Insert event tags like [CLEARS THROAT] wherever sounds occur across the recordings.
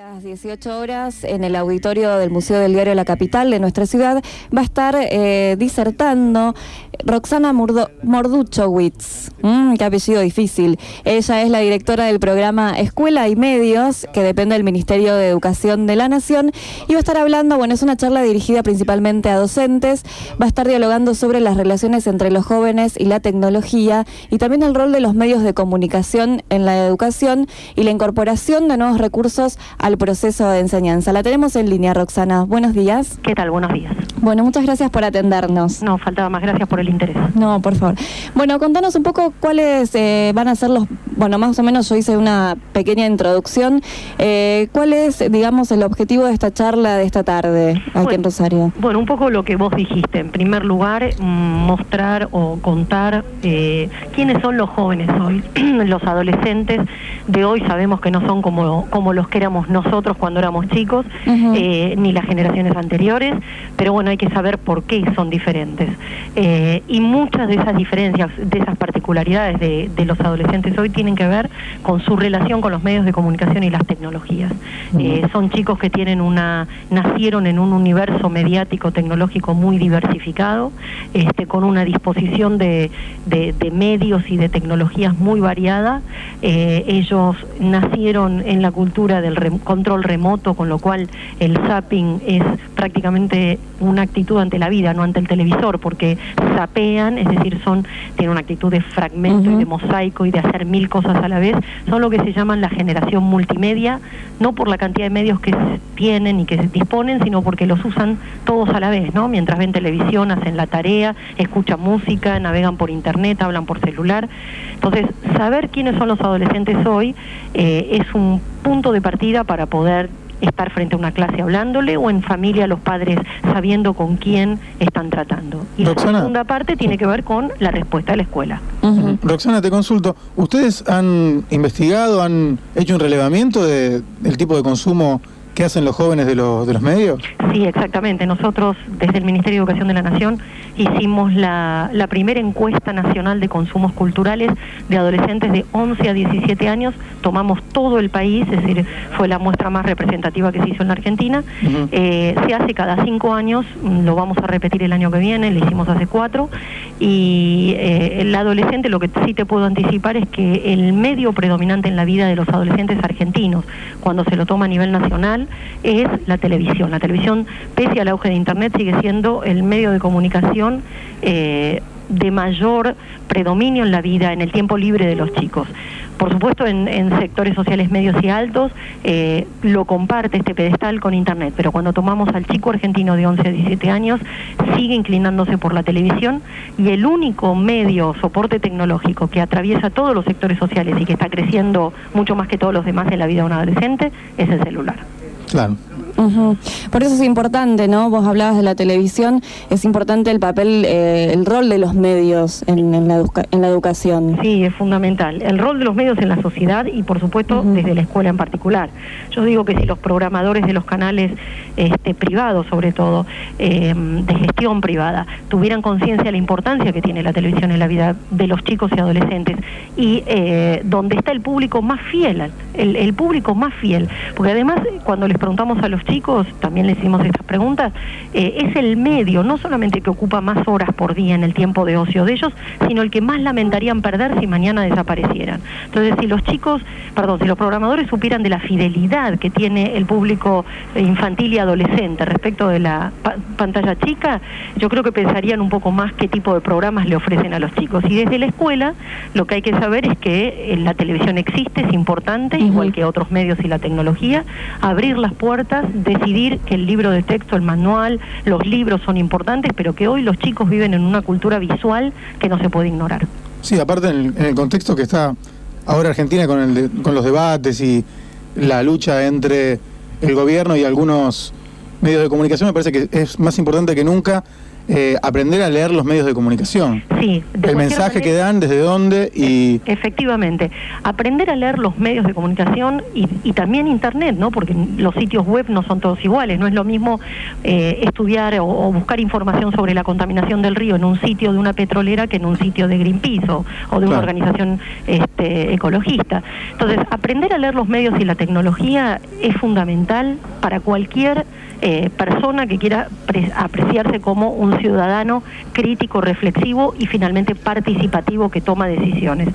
las 18 horas en el auditorio del Museo del Diario La Capital de nuestra ciudad va a estar eh, disertando Roxana Morduchowitz, mm, qué apellido difícil. Ella es la directora del programa Escuela y Medios, que depende del Ministerio de Educación de la Nación, y va a estar hablando, bueno, es una charla dirigida principalmente a docentes, va a estar dialogando sobre las relaciones entre los jóvenes y la tecnología, y también el rol de los medios de comunicación en la educación y la incorporación de nuevos recursos al proceso de enseñanza. La tenemos en línea, Roxana. Buenos días. ¿Qué tal? Buenos días. Bueno, muchas gracias por atendernos. No, faltaba más gracias por el interés. No, por favor. Bueno, contanos un poco cuáles eh, van a ser los, bueno, más o menos yo hice una pequeña introducción. Eh, ¿Cuál es, digamos, el objetivo de esta charla de esta tarde aquí en Rosario? Bueno, un poco lo que vos dijiste. En primer lugar, mm, mostrar o contar eh, quiénes son los jóvenes hoy, [CLEARS THROAT] los adolescentes de hoy sabemos que no son como, como los que éramos nosotros cuando éramos chicos, eh, ni las generaciones anteriores, pero bueno, hay que saber por qué son diferentes. Eh, y muchas de esas diferencias, de esas particularidades de, los adolescentes hoy tienen que ver con su relación con los medios de comunicación y las tecnologías. Eh, son chicos que tienen una, nacieron en un universo mediático tecnológico muy diversificado, este, con una disposición de, de, medios y de tecnologías muy variada. ellos nacieron en la cultura del control remoto, con lo cual el zapping es prácticamente una actitud ante la vida, no ante el televisor, porque zapean, es decir, son tienen una actitud de fragmento y de mosaico y de hacer mil cosas a la vez, son lo que se llaman la generación multimedia, no por la cantidad de medios que tienen y que se disponen, sino porque los usan todos a la vez, ¿no? Mientras ven televisión, hacen la tarea, escuchan música, navegan por internet, hablan por celular. Entonces, saber quiénes son los adolescentes hoy eh, es un punto de partida para poder estar frente a una clase hablándole o en familia los padres sabiendo con quién están tratando. Y la segunda parte tiene que ver con la respuesta de la escuela. Roxana, te consulto. ¿Ustedes han investigado, han hecho un relevamiento del tipo de consumo que hacen los jóvenes de los, de los medios? Sí, exactamente. Nosotros, desde el Ministerio de Educación de la Nación, hicimos la, la primera encuesta nacional de consumos culturales de adolescentes de 11 a 17 años. Tomamos todo el país, es decir, fue la muestra más representativa que se hizo en la Argentina. Eh, se hace cada cinco años, mm, lo vamos a repetir el año que viene, lo hicimos hace cuatro. Y eh, el adolescente, lo que sí te puedo anticipar es que el medio predominante en la vida de los adolescentes argentinos, cuando se lo toma a nivel nacional, es la televisión. La televisión, pese al auge de Internet, sigue siendo el medio de comunicación eh, de mayor predominio en la vida, en el tiempo libre de los chicos. Por supuesto, en, sectores sociales medios y altos eh, lo comparte este pedestal con Internet, pero cuando tomamos al chico argentino de 11 a 17 años, sigue inclinándose por la televisión y el único medio, soporte tecnológico que atraviesa todos los sectores sociales y que está creciendo mucho más que todos los demás en la vida de un adolescente es el celular. Claro. Por eso es importante, ¿no? Vos hablabas de la televisión, es importante el papel, eh, el rol de los medios en, la en, la educación. Sí, es fundamental. El rol de los medios en la sociedad y, por supuesto, desde la escuela en particular. Yo digo que si los programadores de los canales este, privados, sobre todo, eh, de gestión privada, tuvieran conciencia de la importancia que tiene la televisión en la vida de los chicos y adolescentes y eh, donde está el público más fiel, el, el público más fiel, porque además cuando les preguntamos a los chicos, también le hicimos estas preguntas, eh, es el medio, no solamente que ocupa más horas por día en el tiempo de ocio de ellos, sino el que más lamentarían perder si mañana desaparecieran. Entonces, si los chicos, perdón, si los programadores supieran de la fidelidad que tiene el público infantil y adolescente respecto de la pantalla chica, yo creo que pensarían un poco más qué tipo de programas le ofrecen a los chicos. Y desde la escuela, lo que hay que saber es que eh, la televisión existe, es importante, igual que otros medios y la tecnología, abrir las puertas decidir que el libro de texto, el manual, los libros son importantes, pero que hoy los chicos viven en una cultura visual que no se puede ignorar. Sí, aparte en el, contexto que está ahora Argentina con, el con los debates y la lucha entre el gobierno y algunos medios de comunicación, me parece que es más importante que nunca eh, aprender a leer los medios de comunicación. Sí. el mensaje que dan, desde dónde y... Efectivamente. Aprender a leer los medios de comunicación y, también Internet, ¿no? Porque los sitios web no son todos iguales. No es lo mismo eh, estudiar o, buscar información sobre la contaminación del río en un sitio de una petrolera que en un sitio de Greenpeace o, de una organización este, ecologista. Entonces, aprender a leer los medios y la tecnología es fundamental para cualquier eh, persona que quiera apreciarse como un ciudadano crítico, reflexivo y finalmente participativo que toma decisiones.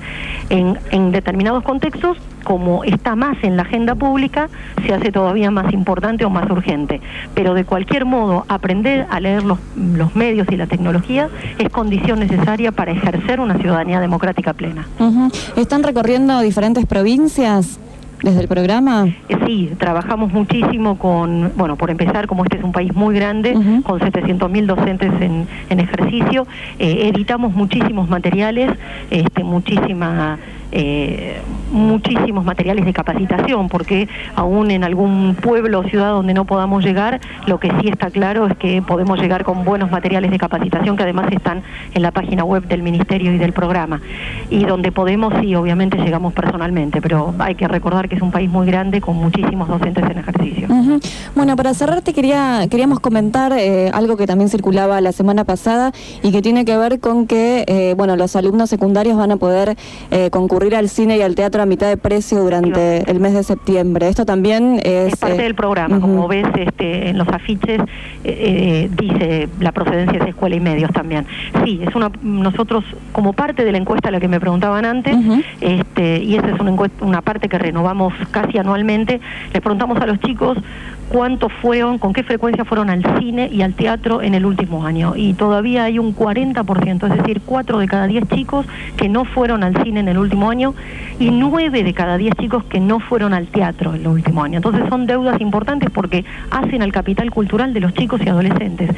En, en determinados contextos, como está más en la agenda pública, se hace todavía más importante o más urgente. Pero de cualquier modo, aprender a leer los, los medios y la tecnología es condición necesaria para ejercer una ciudadanía democrática plena. ¿Están recorriendo diferentes provincias? Desde el programa? Eh, sí, trabajamos muchísimo con, bueno, por empezar, como este es un país muy grande, con 700.000 docentes en, en ejercicio, eh, editamos muchísimos materiales, este, muchísima eh, muchísimos materiales de capacitación, porque aún en algún pueblo o ciudad donde no podamos llegar, lo que sí está claro es que podemos llegar con buenos materiales de capacitación que además están en la página web del Ministerio y del programa. Y donde podemos, sí, obviamente llegamos personalmente, pero hay que recordar que es un país muy grande con muchísimos docentes en ejercicio. Bueno, para cerrarte quería, queríamos comentar eh, algo que también circulaba la semana pasada y que tiene que ver con que, eh, bueno, los alumnos secundarios van a poder concurrir al cine y al teatro a mitad de precio durante el mes de septiembre. Esto también es... Es parte del programa, como ves este, en los afiches, eh, eh, dice la procedencia de escuela y medios también. Sí, es una nosotros como parte de la encuesta a la que me preguntaban antes, este, y esa es una, una parte que renovamos casi anualmente, les preguntamos a los chicos cuántos fueron, con qué frecuencia fueron al cine y al teatro en el último año. Y todavía hay un 40%, es decir, 4 de cada 10 chicos que no fueron al cine en el último año y 9 de cada 10 chicos que no fueron al teatro en el último año. Entonces son deudas importantes porque hacen al capital cultural de los chicos y adolescentes.